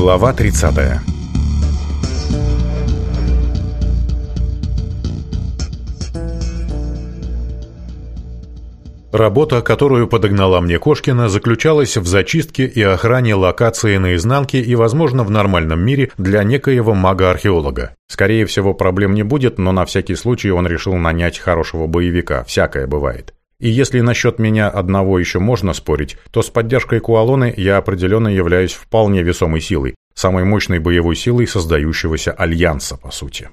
Глава 30 Работа, которую подогнала мне Кошкина, заключалась в зачистке и охране локации наизнанке и, возможно, в нормальном мире для некоего мага-археолога. Скорее всего, проблем не будет, но на всякий случай он решил нанять хорошего боевика, всякое бывает. И если насчет меня одного еще можно спорить, то с поддержкой Куалоны я определенно являюсь вполне весомой силой, самой мощной боевой силой создающегося альянса, по сути.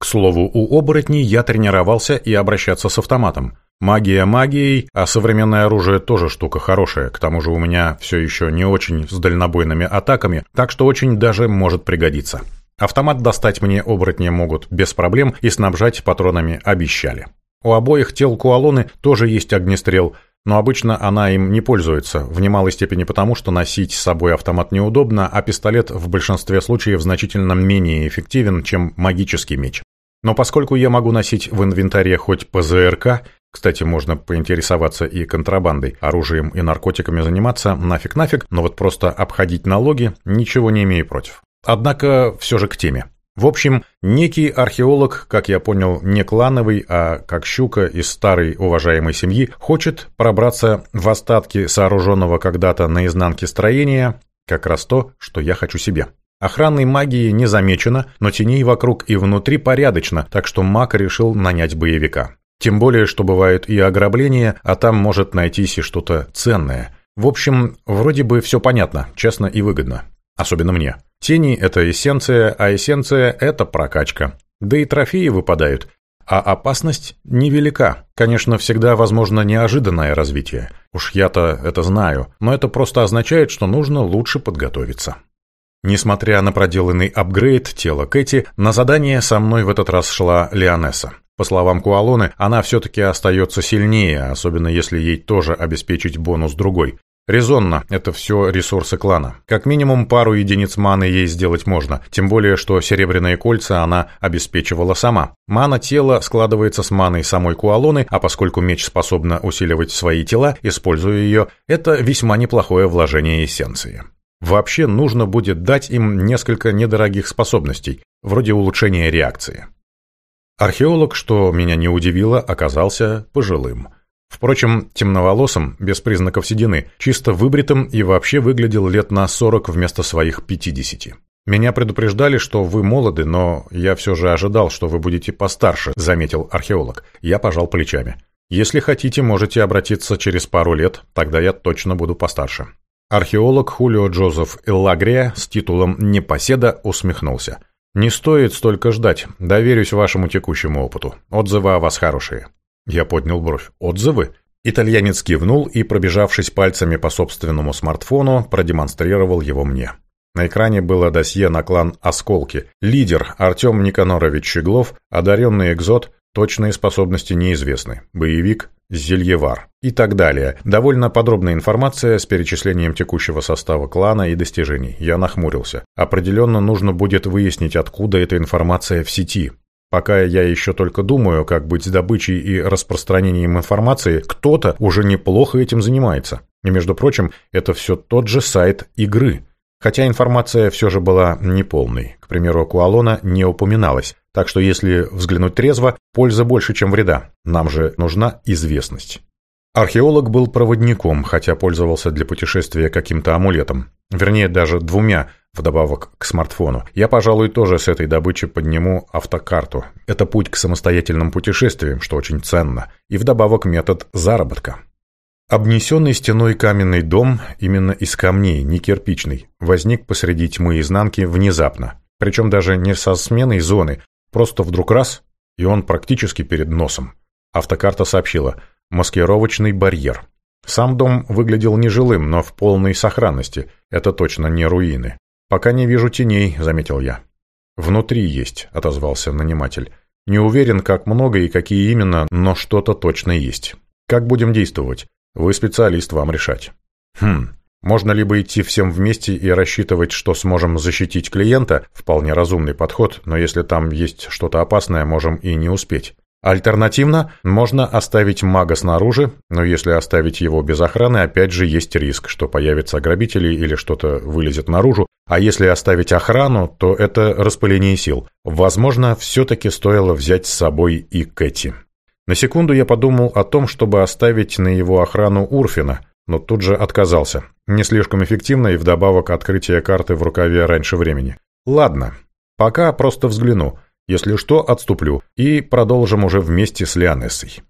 К слову, у оборотней я тренировался и обращаться с автоматом. Магия магией, а современное оружие тоже штука хорошая, к тому же у меня все еще не очень с дальнобойными атаками, так что очень даже может пригодиться. Автомат достать мне оборотни могут без проблем и снабжать патронами обещали. У обоих тел Куалоны тоже есть огнестрел, но обычно она им не пользуется, в немалой степени потому, что носить с собой автомат неудобно, а пистолет в большинстве случаев значительно менее эффективен, чем магический меч. Но поскольку я могу носить в инвентаре хоть ПЗРК, кстати, можно поинтересоваться и контрабандой, оружием и наркотиками заниматься, нафиг-нафиг, но вот просто обходить налоги, ничего не имею против. Однако все же к теме. В общем, некий археолог, как я понял, не клановый, а как щука из старой уважаемой семьи, хочет пробраться в остатки сооруженного когда-то на изнанке строения, как раз то, что я хочу себе. Охранной магии не замечено, но теней вокруг и внутри порядочно, так что маг решил нанять боевика. Тем более, что бывают и ограбления, а там может найтись и что-то ценное. В общем, вроде бы все понятно, честно и выгодно. Особенно мне. Тени – это эссенция, а эссенция – это прокачка. Да и трофеи выпадают. А опасность невелика. Конечно, всегда возможно неожиданное развитие. Уж я-то это знаю. Но это просто означает, что нужно лучше подготовиться. Несмотря на проделанный апгрейд тела Кэти, на задание со мной в этот раз шла Леонесса. По словам Куалоны, она все-таки остается сильнее, особенно если ей тоже обеспечить бонус другой. Резонно, это все ресурсы клана. Как минимум пару единиц маны ей сделать можно, тем более, что серебряные кольца она обеспечивала сама. Мана тела складывается с маной самой Куалоны, а поскольку меч способна усиливать свои тела, используя ее, это весьма неплохое вложение эссенции. Вообще нужно будет дать им несколько недорогих способностей, вроде улучшения реакции. Археолог, что меня не удивило, оказался пожилым – Впрочем, темноволосым, без признаков седины, чисто выбритым и вообще выглядел лет на 40 вместо своих 50. «Меня предупреждали, что вы молоды, но я все же ожидал, что вы будете постарше», — заметил археолог. Я пожал плечами. «Если хотите, можете обратиться через пару лет, тогда я точно буду постарше». Археолог Хулио Джозеф Эллагрия с титулом «Непоседа» усмехнулся. «Не стоит столько ждать. Доверюсь вашему текущему опыту. Отзывы о вас хорошие. Я поднял бровь. «Отзывы?» Итальянец кивнул и, пробежавшись пальцами по собственному смартфону, продемонстрировал его мне. На экране было досье на клан «Осколки». Лидер Артем Никанорович Щеглов, одаренный экзот, точные способности неизвестны, боевик Зельевар и так далее. Довольно подробная информация с перечислением текущего состава клана и достижений. Я нахмурился. Определенно нужно будет выяснить, откуда эта информация в сети. Пока я еще только думаю, как быть с добычей и распространением информации, кто-то уже неплохо этим занимается. И, между прочим, это все тот же сайт игры. Хотя информация все же была неполной. К примеру, Куалона не упоминалось. Так что, если взглянуть трезво, польза больше, чем вреда. Нам же нужна известность. Археолог был проводником, хотя пользовался для путешествия каким-то амулетом. Вернее, даже двумя – вдобавок к смартфону. Я, пожалуй, тоже с этой добычи подниму автокарту. Это путь к самостоятельным путешествиям, что очень ценно. И вдобавок метод заработка. Обнесенный стеной каменный дом, именно из камней, не кирпичный, возник посреди тьмы изнанки внезапно. Причем даже не со сменой зоны, просто вдруг раз, и он практически перед носом. Автокарта сообщила «маскировочный барьер». Сам дом выглядел нежилым, но в полной сохранности. Это точно не руины. «Пока не вижу теней», — заметил я. «Внутри есть», — отозвался наниматель. «Не уверен, как много и какие именно, но что-то точно есть. Как будем действовать? Вы специалист, вам решать». «Хм, можно либо идти всем вместе и рассчитывать, что сможем защитить клиента, вполне разумный подход, но если там есть что-то опасное, можем и не успеть. Альтернативно, можно оставить мага снаружи, но если оставить его без охраны, опять же есть риск, что появятся грабители или что-то вылезет наружу, а если оставить охрану, то это распыление сил. Возможно, все-таки стоило взять с собой и Кэти. На секунду я подумал о том, чтобы оставить на его охрану Урфина, но тут же отказался. Не слишком эффективно и вдобавок открытие карты в рукаве раньше времени. Ладно, пока просто взгляну. Если что, отступлю и продолжим уже вместе с Лианессой.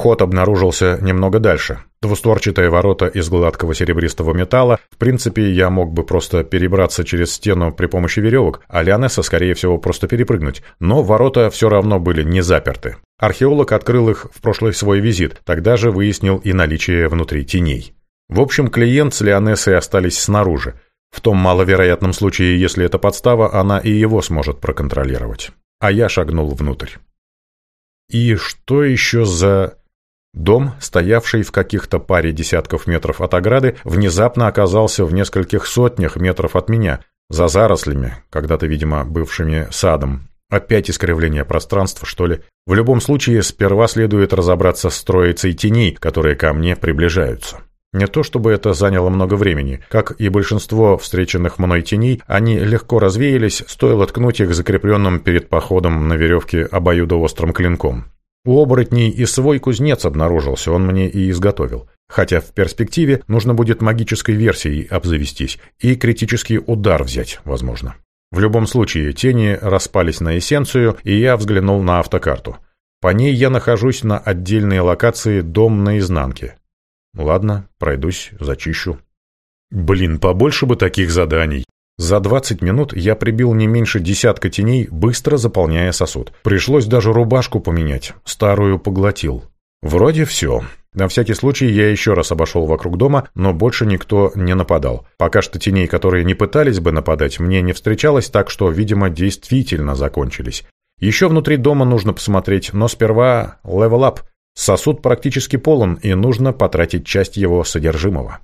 Вход обнаружился немного дальше. Двустворчатые ворота из гладкого серебристого металла. В принципе, я мог бы просто перебраться через стену при помощи веревок, а Лионесса, скорее всего, просто перепрыгнуть. Но ворота все равно были не заперты. Археолог открыл их в прошлый свой визит, тогда же выяснил и наличие внутри теней. В общем, клиент с Лионессой остались снаружи. В том маловероятном случае, если это подстава, она и его сможет проконтролировать. А я шагнул внутрь. И что еще за... Дом, стоявший в каких-то паре десятков метров от ограды, внезапно оказался в нескольких сотнях метров от меня, за зарослями, когда-то, видимо, бывшими садом. Опять искривление пространства, что ли? В любом случае, сперва следует разобраться с троицей теней, которые ко мне приближаются. Не то чтобы это заняло много времени. Как и большинство встреченных мной теней, они легко развеялись, стоило ткнуть их закрепленным перед походом на веревке обоюдоострым клинком. У оборотней и свой кузнец обнаружился, он мне и изготовил. Хотя в перспективе нужно будет магической версией обзавестись и критический удар взять, возможно. В любом случае, тени распались на эссенцию, и я взглянул на автокарту. По ней я нахожусь на отдельной локации «Дом на изнанке». Ладно, пройдусь, зачищу. Блин, побольше бы таких заданий. За 20 минут я прибил не меньше десятка теней, быстро заполняя сосуд. Пришлось даже рубашку поменять, старую поглотил. Вроде все. На всякий случай я еще раз обошел вокруг дома, но больше никто не нападал. Пока что теней, которые не пытались бы нападать, мне не встречалось, так что, видимо, действительно закончились. Еще внутри дома нужно посмотреть, но сперва level up. Сосуд практически полон, и нужно потратить часть его содержимого.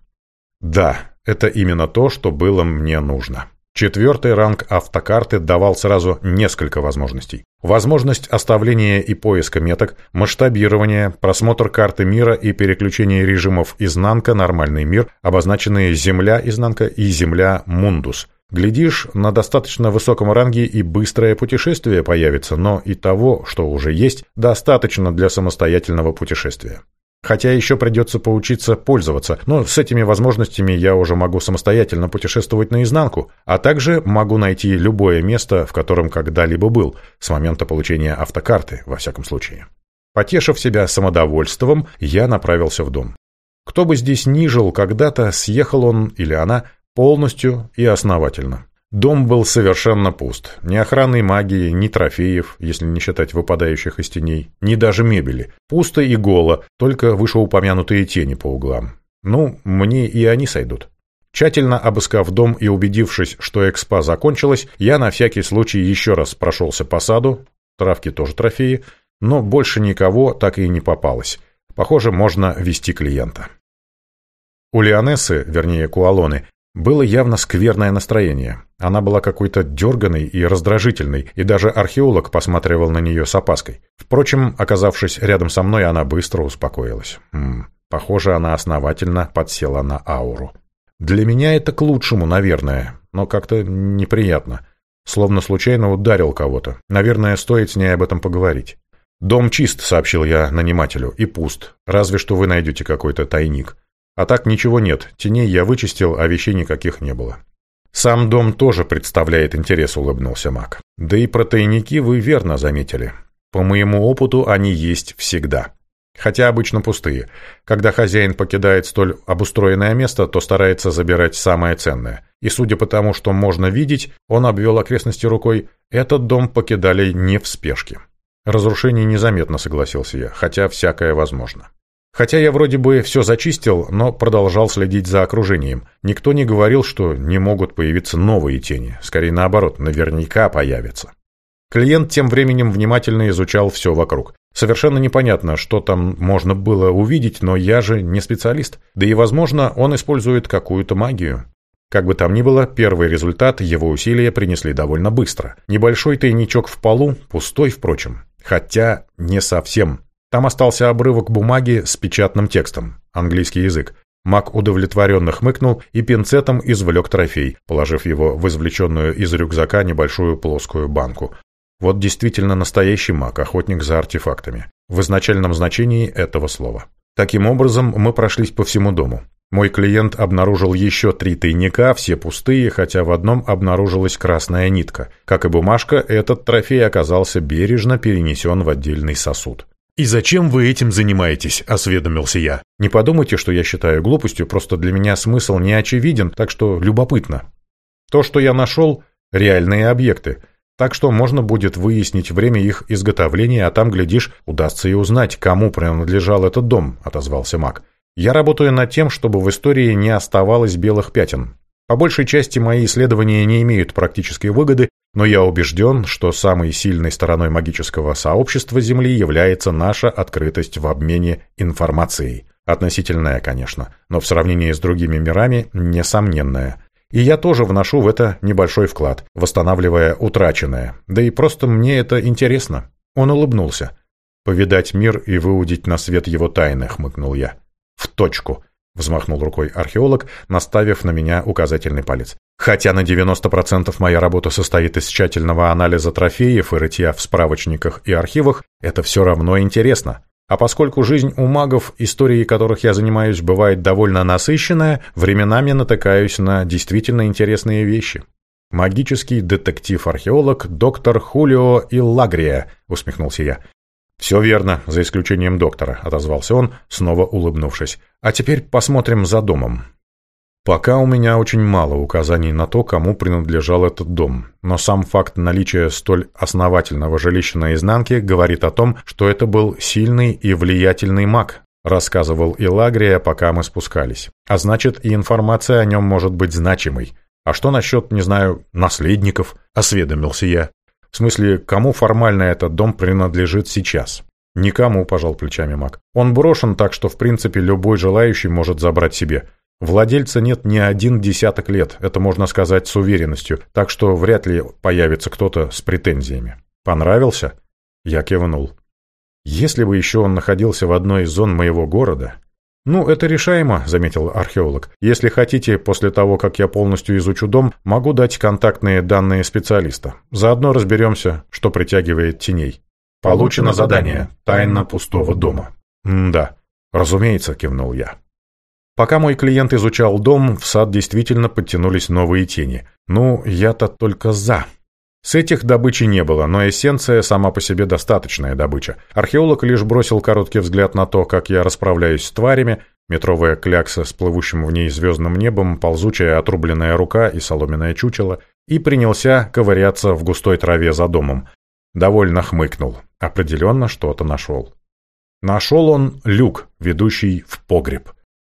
Да, это именно то, что было мне нужно. Четвертый ранг автокарты давал сразу несколько возможностей. Возможность оставления и поиска меток, масштабирование, просмотр карты мира и переключение режимов изнанка, нормальный мир, обозначенные Земля изнанка и Земля Мундус. Глядишь, на достаточно высоком ранге и быстрое путешествие появится, но и того, что уже есть, достаточно для самостоятельного путешествия. Хотя еще придется поучиться пользоваться, но с этими возможностями я уже могу самостоятельно путешествовать наизнанку, а также могу найти любое место, в котором когда-либо был, с момента получения автокарты, во всяком случае. Потешив себя самодовольством, я направился в дом. Кто бы здесь ни жил когда-то, съехал он или она полностью и основательно. Дом был совершенно пуст. Ни охраны магии, ни трофеев, если не считать выпадающих из теней, ни даже мебели. Пусто и голо, только вышеупомянутые тени по углам. Ну, мне и они сойдут. Тщательно обыскав дом и убедившись, что экспа закончилась, я на всякий случай еще раз прошелся по саду, травки тоже трофеи, но больше никого так и не попалось. Похоже, можно вести клиента. У Лионессы, вернее Куалоны, было явно скверное настроение. Она была какой-то дерганой и раздражительной, и даже археолог посматривал на нее с опаской. Впрочем, оказавшись рядом со мной, она быстро успокоилась. М -м, похоже, она основательно подсела на ауру. Для меня это к лучшему, наверное, но как-то неприятно. Словно случайно ударил кого-то. Наверное, стоит с ней об этом поговорить. «Дом чист», — сообщил я нанимателю, — «и пуст. Разве что вы найдете какой-то тайник». А так ничего нет, теней я вычистил, а вещей никаких не было. Сам дом тоже представляет интерес, улыбнулся маг. Да и про тайники вы верно заметили. По моему опыту они есть всегда. Хотя обычно пустые. Когда хозяин покидает столь обустроенное место, то старается забирать самое ценное. И судя по тому, что можно видеть, он обвел окрестности рукой, этот дом покидали не в спешке. Разрушение незаметно, согласился я, хотя всякое возможно. Хотя я вроде бы все зачистил, но продолжал следить за окружением. Никто не говорил, что не могут появиться новые тени. Скорее наоборот, наверняка появятся. Клиент тем временем внимательно изучал все вокруг. Совершенно непонятно, что там можно было увидеть, но я же не специалист. Да и, возможно, он использует какую-то магию. Как бы там ни было, первый результат его усилия принесли довольно быстро. Небольшой тайничок в полу, пустой, впрочем. Хотя не совсем. Там остался обрывок бумаги с печатным текстом, английский язык. Мак удовлетворенно хмыкнул и пинцетом извлек трофей, положив его в извлеченную из рюкзака небольшую плоскую банку. Вот действительно настоящий маг, охотник за артефактами. В изначальном значении этого слова. Таким образом, мы прошлись по всему дому. Мой клиент обнаружил еще три тайника, все пустые, хотя в одном обнаружилась красная нитка. Как и бумажка, этот трофей оказался бережно перенесен в отдельный сосуд. «И зачем вы этим занимаетесь?» – осведомился я. «Не подумайте, что я считаю глупостью, просто для меня смысл не очевиден, так что любопытно. То, что я нашел – реальные объекты, так что можно будет выяснить время их изготовления, а там, глядишь, удастся и узнать, кому принадлежал этот дом», – отозвался маг. «Я работаю над тем, чтобы в истории не оставалось белых пятен. По большей части мои исследования не имеют практической выгоды, но я убежден, что самой сильной стороной магического сообщества Земли является наша открытость в обмене информацией. Относительная, конечно, но в сравнении с другими мирами – несомненная. И я тоже вношу в это небольшой вклад, восстанавливая утраченное. Да и просто мне это интересно. Он улыбнулся. «Повидать мир и выудить на свет его тайны», — хмыкнул я. «В точку», — взмахнул рукой археолог, наставив на меня указательный палец. Хотя на 90% моя работа состоит из тщательного анализа трофеев и рытья в справочниках и архивах, это все равно интересно. А поскольку жизнь у магов, истории которых я занимаюсь, бывает довольно насыщенная, временами натыкаюсь на действительно интересные вещи. «Магический детектив-археолог доктор Хулио Иллагрия», — усмехнулся я. «Все верно, за исключением доктора», — отозвался он, снова улыбнувшись. «А теперь посмотрим за домом». Пока у меня очень мало указаний на то, кому принадлежал этот дом, но сам факт наличия столь основательного жилища на изнанке говорит о том, что это был сильный и влиятельный маг, рассказывал Илагрия, пока мы спускались. А значит, и информация о нем может быть значимой. А что насчет, не знаю, наследников? Осведомился я. В смысле, кому формально этот дом принадлежит сейчас? Никому, пожал плечами маг. Он брошен так, что в принципе любой желающий может забрать себе. Владельца нет ни один десяток лет, это можно сказать с уверенностью, так что вряд ли появится кто-то с претензиями. Понравился? Я кивнул. Если бы еще он находился в одной из зон моего города... «Ну, это решаемо», — заметил археолог. «Если хотите, после того, как я полностью изучу дом, могу дать контактные данные специалиста. Заодно разберемся, что притягивает теней». «Получено задание. Тайна пустого дома». «М-да». «Разумеется», — кивнул я. Пока мой клиент изучал дом, в сад действительно подтянулись новые тени. Ну, я-то только за. С этих добычи не было, но эссенция сама по себе достаточная добыча. Археолог лишь бросил короткий взгляд на то, как я расправляюсь с тварями, метровая клякса с плывущим в ней звездным небом, ползучая отрубленная рука и соломенное чучело, и принялся ковыряться в густой траве за домом. Довольно хмыкнул. Определенно что-то нашел. Нашел он люк, ведущий в погреб.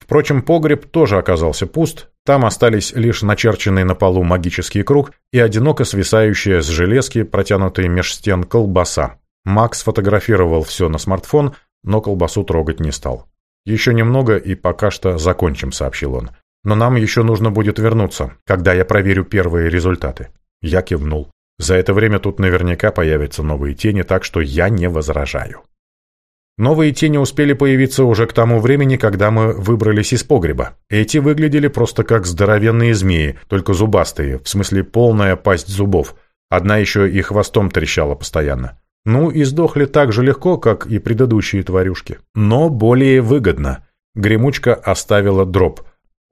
Впрочем, погреб тоже оказался пуст, там остались лишь начерченный на полу магический круг и одиноко свисающая с железки, протянутые меж стен, колбаса. Макс фотографировал все на смартфон, но колбасу трогать не стал. «Еще немного и пока что закончим», — сообщил он. «Но нам еще нужно будет вернуться, когда я проверю первые результаты». Я кивнул. «За это время тут наверняка появятся новые тени, так что я не возражаю». Новые тени успели появиться уже к тому времени, когда мы выбрались из погреба. Эти выглядели просто как здоровенные змеи, только зубастые, в смысле полная пасть зубов. Одна еще и хвостом трещала постоянно. Ну и сдохли так же легко, как и предыдущие тварюшки. Но более выгодно. Гремучка оставила дроп.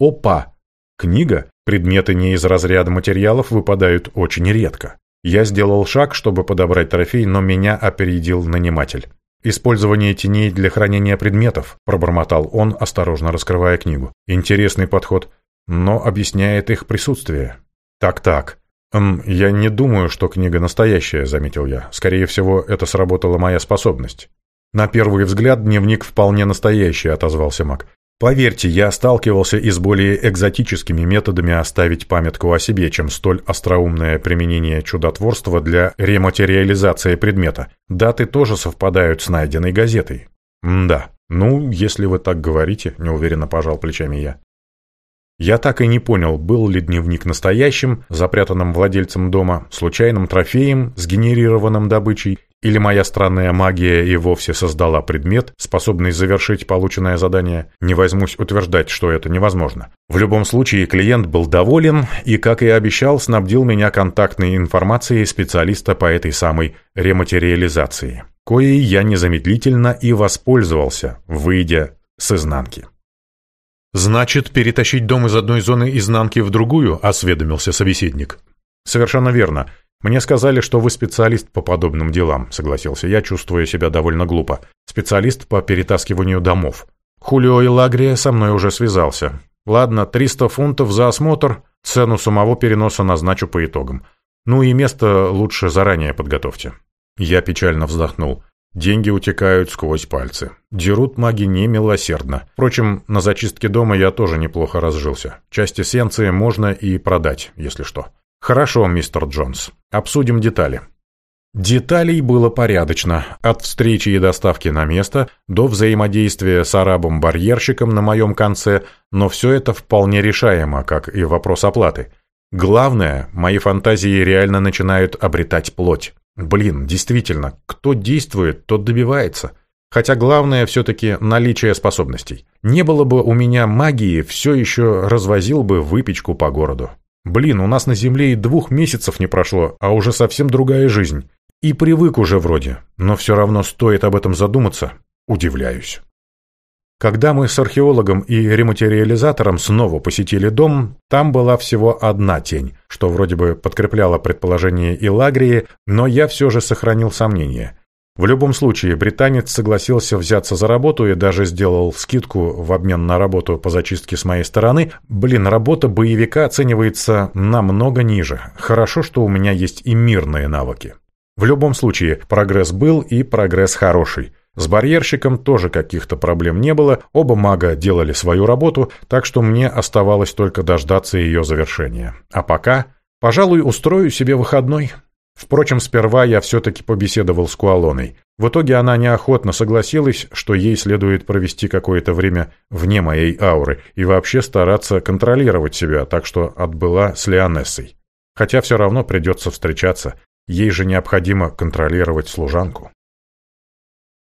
Опа! Книга? Предметы не из разряда материалов выпадают очень редко. Я сделал шаг, чтобы подобрать трофей, но меня опередил наниматель. «Использование теней для хранения предметов», — пробормотал он, осторожно раскрывая книгу. «Интересный подход, но объясняет их присутствие». «Так-так. Эм, я не думаю, что книга настоящая», — заметил я. «Скорее всего, это сработала моя способность». «На первый взгляд дневник вполне настоящий», — отозвался Мак. Поверьте, я сталкивался и с более экзотическими методами оставить памятку о себе, чем столь остроумное применение чудотворства для рематериализации предмета. Даты тоже совпадают с найденной газетой. М да. Ну, если вы так говорите, неуверенно пожал плечами я. Я так и не понял, был ли дневник настоящим, запрятанным владельцем дома, случайным трофеем, сгенерированным добычей, или моя странная магия и вовсе создала предмет, способный завершить полученное задание, не возьмусь утверждать, что это невозможно. В любом случае, клиент был доволен и, как и обещал, снабдил меня контактной информацией специалиста по этой самой рематериализации, коей я незамедлительно и воспользовался, выйдя с изнанки. «Значит, перетащить дом из одной зоны изнанки в другую?» – осведомился собеседник. «Совершенно верно. Мне сказали, что вы специалист по подобным делам», — согласился я, чувствуя себя довольно глупо. «Специалист по перетаскиванию домов». Хулио и Лагрия со мной уже связался. «Ладно, 300 фунтов за осмотр, цену самого переноса назначу по итогам. Ну и место лучше заранее подготовьте». Я печально вздохнул. Деньги утекают сквозь пальцы. Дерут маги немилосердно. Впрочем, на зачистке дома я тоже неплохо разжился. Часть эссенции можно и продать, если что. «Хорошо, мистер Джонс. Обсудим детали». Деталей было порядочно, от встречи и доставки на место до взаимодействия с арабом-барьерщиком на моем конце, но все это вполне решаемо, как и вопрос оплаты. Главное, мои фантазии реально начинают обретать плоть. Блин, действительно, кто действует, тот добивается. Хотя главное все-таки наличие способностей. Не было бы у меня магии, все еще развозил бы выпечку по городу. Блин, у нас на Земле и двух месяцев не прошло, а уже совсем другая жизнь. И привык уже вроде, но все равно стоит об этом задуматься. Удивляюсь. Когда мы с археологом и рематериализатором снова посетили дом, там была всего одна тень, что вроде бы подкрепляло предположение Илагрии, но я все же сохранил сомнение. В любом случае, британец согласился взяться за работу и даже сделал скидку в обмен на работу по зачистке с моей стороны. Блин, работа боевика оценивается намного ниже. Хорошо, что у меня есть и мирные навыки. В любом случае, прогресс был и прогресс хороший. С барьерщиком тоже каких-то проблем не было, оба мага делали свою работу, так что мне оставалось только дождаться ее завершения. А пока, пожалуй, устрою себе выходной. Впрочем, сперва я все-таки побеседовал с Куалоной. В итоге она неохотно согласилась, что ей следует провести какое-то время вне моей ауры и вообще стараться контролировать себя, так что отбыла с Лионессой. Хотя все равно придется встречаться, ей же необходимо контролировать служанку.